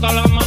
hasta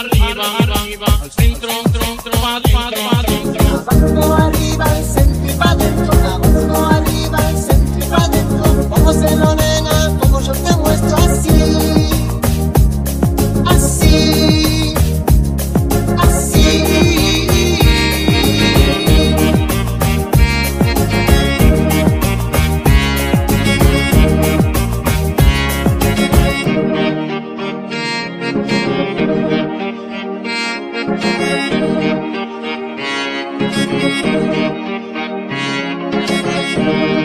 Arriba, arriba, al centro, centro, centro, adentro, adentro. Thank you.